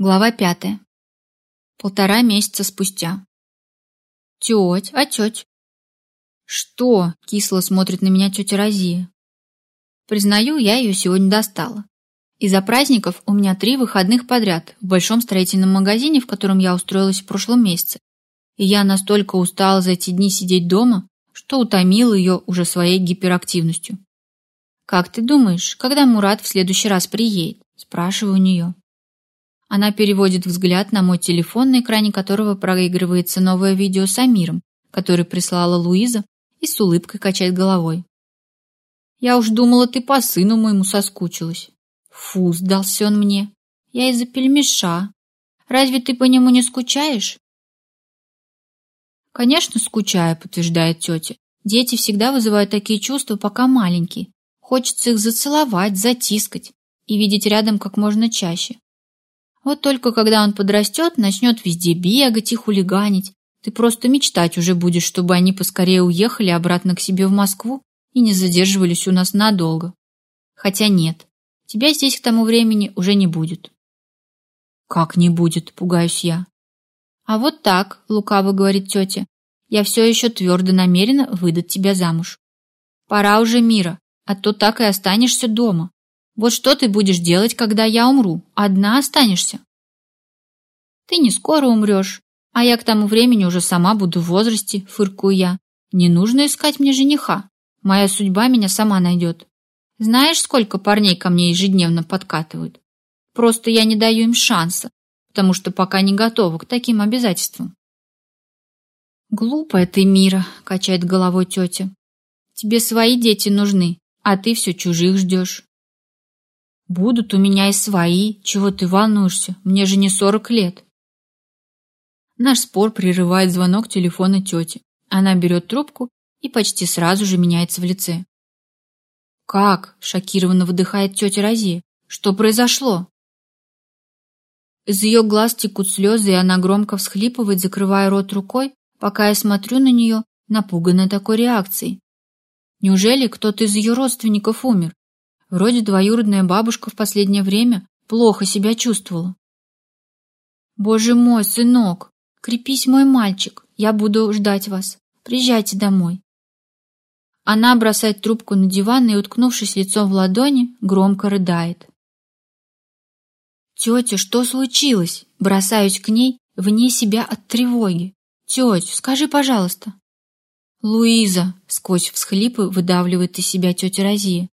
Глава пятая. Полтора месяца спустя. Теть, а теть? Что? Кисло смотрит на меня тетя Розия. Признаю, я ее сегодня достала. Из-за праздников у меня три выходных подряд в большом строительном магазине, в котором я устроилась в прошлом месяце. И я настолько устала за эти дни сидеть дома, что утомила ее уже своей гиперактивностью. «Как ты думаешь, когда Мурат в следующий раз приедет?» Спрашиваю у нее. Она переводит взгляд на мой телефон, на экране которого проигрывается новое видео с Амиром, которое прислала Луиза, и с улыбкой качает головой. «Я уж думала, ты по сыну моему соскучилась». «Фу, сдался он мне. Я из-за пельмеша. Разве ты по нему не скучаешь?» «Конечно, скучаю», — подтверждает тетя. «Дети всегда вызывают такие чувства, пока маленькие. Хочется их зацеловать, затискать и видеть рядом как можно чаще. Вот только когда он подрастет, начнет везде бегать и хулиганить, ты просто мечтать уже будешь, чтобы они поскорее уехали обратно к себе в Москву и не задерживались у нас надолго. Хотя нет, тебя здесь к тому времени уже не будет. Как не будет, пугаюсь я. А вот так, лукаво говорит тетя, я все еще твердо намерена выдать тебя замуж. Пора уже мира, а то так и останешься дома. Вот что ты будешь делать, когда я умру? Одна останешься. Ты не скоро умрешь, а я к тому времени уже сама буду в возрасте, фыркую я. Не нужно искать мне жениха. Моя судьба меня сама найдет. Знаешь, сколько парней ко мне ежедневно подкатывают? Просто я не даю им шанса, потому что пока не готова к таким обязательствам. Глупая ты, Мира, качает головой тетя. Тебе свои дети нужны, а ты все чужих ждешь. Будут у меня и свои. Чего ты волнуешься? Мне же не сорок лет. Наш спор прерывает звонок телефона тети. Она берет трубку и почти сразу же меняется в лице. «Как?» – шокированно выдыхает тетя Рози. «Что произошло?» Из ее глаз текут слезы, и она громко всхлипывает, закрывая рот рукой, пока я смотрю на нее, напуганная такой реакцией. Неужели кто-то из ее родственников умер? Вроде двоюродная бабушка в последнее время плохо себя чувствовала. Боже мой, сынок, крепись, мой мальчик, я буду ждать вас. Приезжайте домой. Она бросает трубку на диван и, уткнувшись лицом в ладони, громко рыдает. Тетя, что случилось? Бросаюсь к ней, вне себя от тревоги. Тетя, скажи, пожалуйста. Луиза, сквозь всхлипы выдавливает из себя тетя Розия.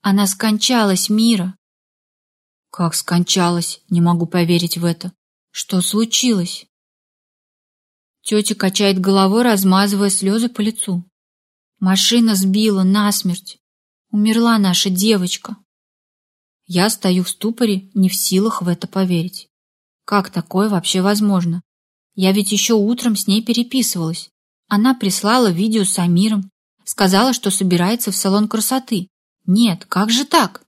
Она скончалась, Мира. Как скончалась? Не могу поверить в это. Что случилось? Тетя качает головой, размазывая слезы по лицу. Машина сбила насмерть. Умерла наша девочка. Я стою в ступоре, не в силах в это поверить. Как такое вообще возможно? Я ведь еще утром с ней переписывалась. Она прислала видео с Амиром, сказала, что собирается в салон красоты. Нет, как же так?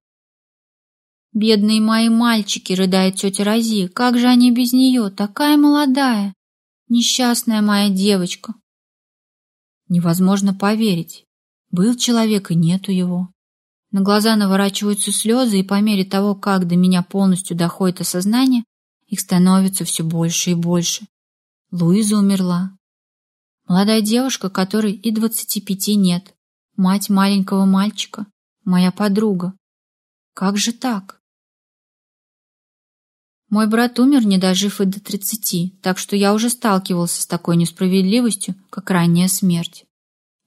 Бедные мои мальчики, рыдает тетя Рози, как же они без нее, такая молодая, несчастная моя девочка. Невозможно поверить. Был человек и нету его. На глаза наворачиваются слезы, и по мере того, как до меня полностью доходит осознание, их становится все больше и больше. Луиза умерла. Молодая девушка, которой и двадцати пяти нет, мать маленького мальчика, моя подруга. Как же так? Мой брат умер, не дожив и до тридцати, так что я уже сталкивался с такой несправедливостью, как ранняя смерть.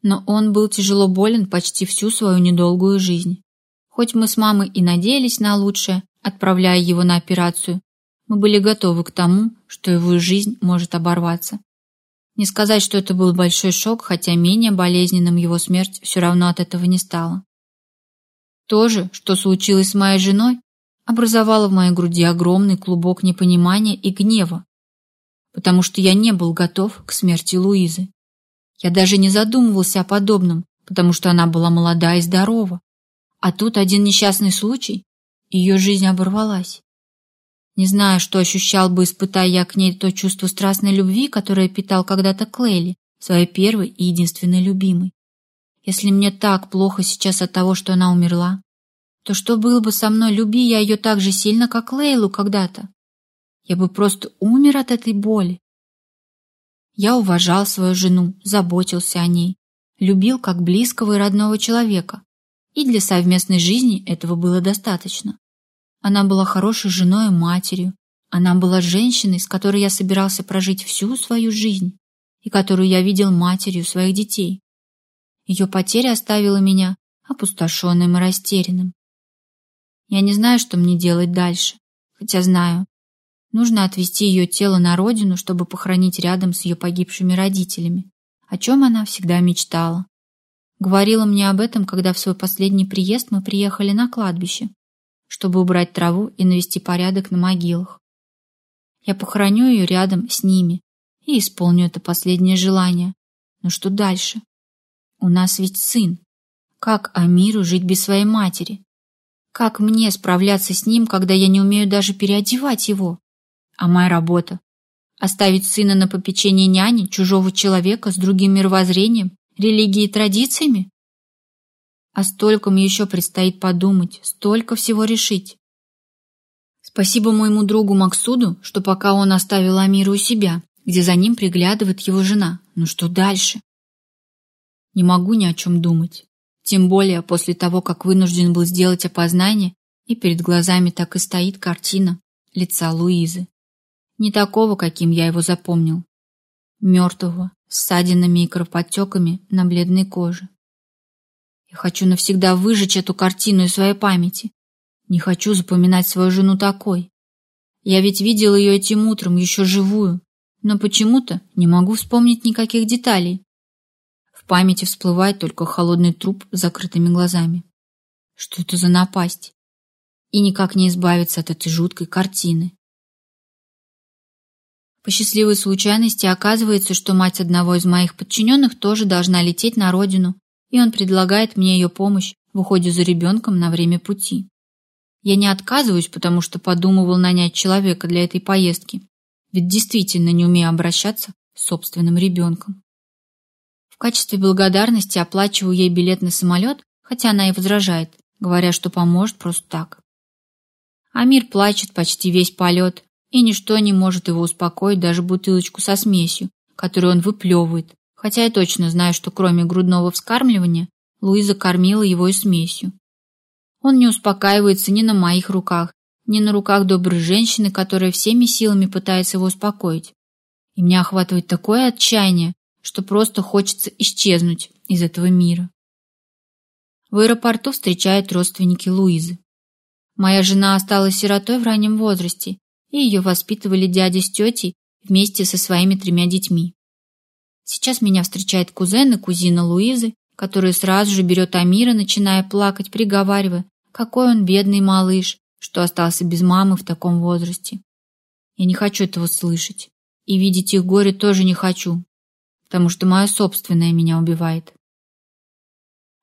Но он был тяжело болен почти всю свою недолгую жизнь. Хоть мы с мамой и надеялись на лучшее, отправляя его на операцию, мы были готовы к тому, что его жизнь может оборваться. Не сказать, что это был большой шок, хотя менее болезненным его смерть все равно от этого не стала. То же, что случилось с моей женой, образовало в моей груди огромный клубок непонимания и гнева, потому что я не был готов к смерти Луизы. Я даже не задумывался о подобном, потому что она была молода и здорова. А тут один несчастный случай, и ее жизнь оборвалась. Не знаю, что ощущал бы, испытая я к ней то чувство страстной любви, которое питал когда-то Клейли, своей первой и единственной любимой. Если мне так плохо сейчас от того, что она умерла, то что было бы со мной, люби я ее так же сильно, как Лейлу когда-то? Я бы просто умер от этой боли. Я уважал свою жену, заботился о ней, любил как близкого и родного человека, и для совместной жизни этого было достаточно. Она была хорошей женой и матерью, она была женщиной, с которой я собирался прожить всю свою жизнь и которую я видел матерью своих детей. Ее потеря оставила меня опустошенным и растерянным. Я не знаю, что мне делать дальше, хотя знаю. Нужно отвезти ее тело на родину, чтобы похоронить рядом с ее погибшими родителями, о чем она всегда мечтала. Говорила мне об этом, когда в свой последний приезд мы приехали на кладбище, чтобы убрать траву и навести порядок на могилах. Я похороню ее рядом с ними и исполню это последнее желание. Но что дальше? У нас ведь сын. Как Амиру жить без своей матери? Как мне справляться с ним, когда я не умею даже переодевать его? А моя работа? Оставить сына на попечение няни, чужого человека с другим мировоззрением, религией и традициями? А столько мне еще предстоит подумать, столько всего решить. Спасибо моему другу Максуду, что пока он оставил Амиру у себя, где за ним приглядывает его жена. Ну что дальше? Не могу ни о чем думать. Тем более после того, как вынужден был сделать опознание, и перед глазами так и стоит картина лица Луизы. Не такого, каким я его запомнил. Мертвого, с ссадинами и кровоподтеками на бледной коже. Я хочу навсегда выжечь эту картину из своей памяти. Не хочу запоминать свою жену такой. Я ведь видел ее этим утром, еще живую, но почему-то не могу вспомнить никаких деталей. Памяти всплывает только холодный труп с закрытыми глазами. Что это за напасть? И никак не избавиться от этой жуткой картины. По счастливой случайности оказывается, что мать одного из моих подчиненных тоже должна лететь на родину, и он предлагает мне ее помощь в уходе за ребенком на время пути. Я не отказываюсь, потому что подумывал нанять человека для этой поездки, ведь действительно не умею обращаться с собственным ребенком качестве благодарности оплачиваю ей билет на самолет, хотя она и возражает, говоря, что поможет просто так. Амир плачет почти весь полет, и ничто не может его успокоить, даже бутылочку со смесью, которую он выплевывает, хотя я точно знаю, что кроме грудного вскармливания Луиза кормила его и смесью. Он не успокаивается ни на моих руках, ни на руках доброй женщины, которая всеми силами пытается его успокоить. И меня охватывает такое отчаяние, что просто хочется исчезнуть из этого мира. В аэропорту встречают родственники Луизы. Моя жена осталась сиротой в раннем возрасте, и ее воспитывали дядя с тетей вместе со своими тремя детьми. Сейчас меня встречает кузен и кузина Луизы, которая сразу же берет Амира, начиная плакать, приговаривая, какой он бедный малыш, что остался без мамы в таком возрасте. Я не хочу этого слышать, и видеть их горе тоже не хочу, потому что мое собственное меня убивает.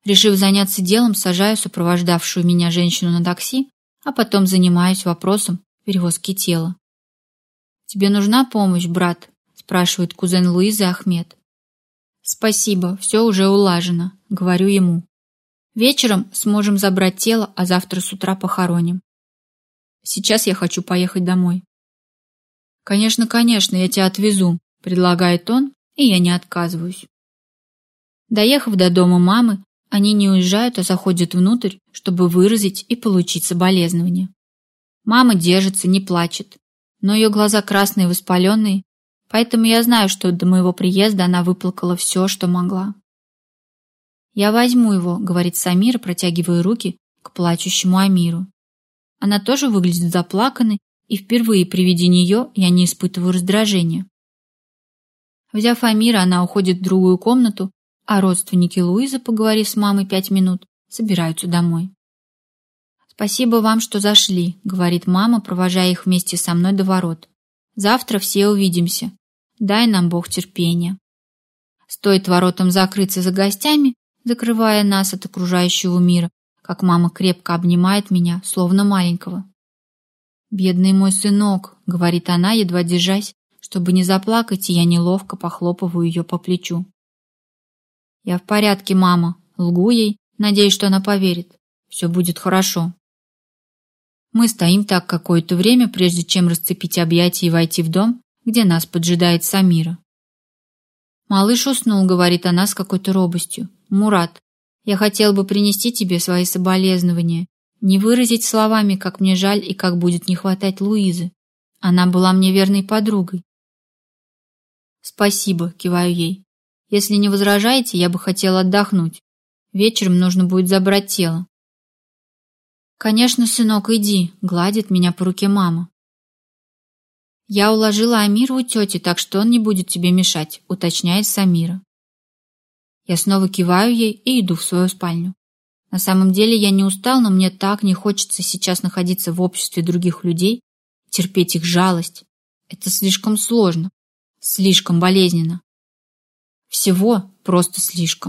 Решив заняться делом, сажаю сопровождавшую меня женщину на такси, а потом занимаюсь вопросом перевозки тела. «Тебе нужна помощь, брат?» – спрашивает кузен Луизы Ахмед. «Спасибо, все уже улажено», – говорю ему. «Вечером сможем забрать тело, а завтра с утра похороним. Сейчас я хочу поехать домой». «Конечно, конечно, я тебя отвезу», – предлагает он, и я не отказываюсь. Доехав до дома мамы, они не уезжают, а заходят внутрь, чтобы выразить и получить соболезнования. Мама держится, не плачет, но ее глаза красные и воспаленные, поэтому я знаю, что до моего приезда она выплакала все, что могла. «Я возьму его», — говорит Самира, протягивая руки к плачущему Амиру. Она тоже выглядит заплаканной, и впервые при виде нее я не испытываю раздражения. Взяв Амира, она уходит в другую комнату, а родственники Луизы, поговорив с мамой пять минут, собираются домой. «Спасибо вам, что зашли», — говорит мама, провожая их вместе со мной до ворот. «Завтра все увидимся. Дай нам Бог терпения». Стоит воротам закрыться за гостями, закрывая нас от окружающего мира, как мама крепко обнимает меня, словно маленького. «Бедный мой сынок», — говорит она, едва держась, чтобы не заплакать, я неловко похлопываю ее по плечу. «Я в порядке, мама», — лгу ей, надеюсь, что она поверит. «Все будет хорошо». Мы стоим так какое-то время, прежде чем расцепить объятия и войти в дом, где нас поджидает Самира. «Малыш уснул», — говорит она с какой-то робостью. «Мурат, я хотел бы принести тебе свои соболезнования, не выразить словами, как мне жаль и как будет не хватать Луизы. Она была мне верной подругой». «Спасибо», — киваю ей. «Если не возражаете, я бы хотела отдохнуть. Вечером нужно будет забрать тело». «Конечно, сынок, иди», — гладит меня по руке мама. «Я уложила Амира у тети, так что он не будет тебе мешать», — уточняет Самира. Я снова киваю ей и иду в свою спальню. На самом деле я не устал, но мне так не хочется сейчас находиться в обществе других людей, терпеть их жалость. Это слишком сложно, слишком болезненно. Всего просто слишком.